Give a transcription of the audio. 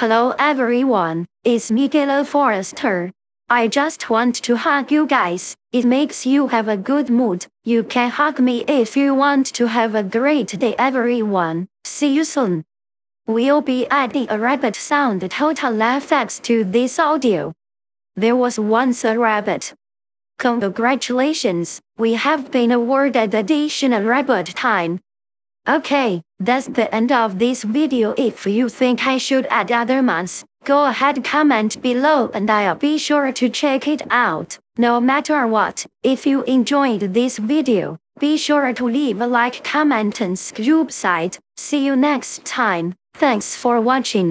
Hello everyone, it's Miguel Forrester. I just want to hug you guys. It makes you have a good mood. You can hug me if you want to have a great day everyone. See you soon. We'll be adding a rabbit sound total effects to this audio. There was once a rabbit. Congratulations, we have been awarded additional rabbit time. Okay, that's the end of this video. If you think I should add other months, go ahead comment below and I'll be sure to check it out. No matter what, if you enjoyed this video, be sure to leave a like comment and subscribe. See you next time. Thanks for watching.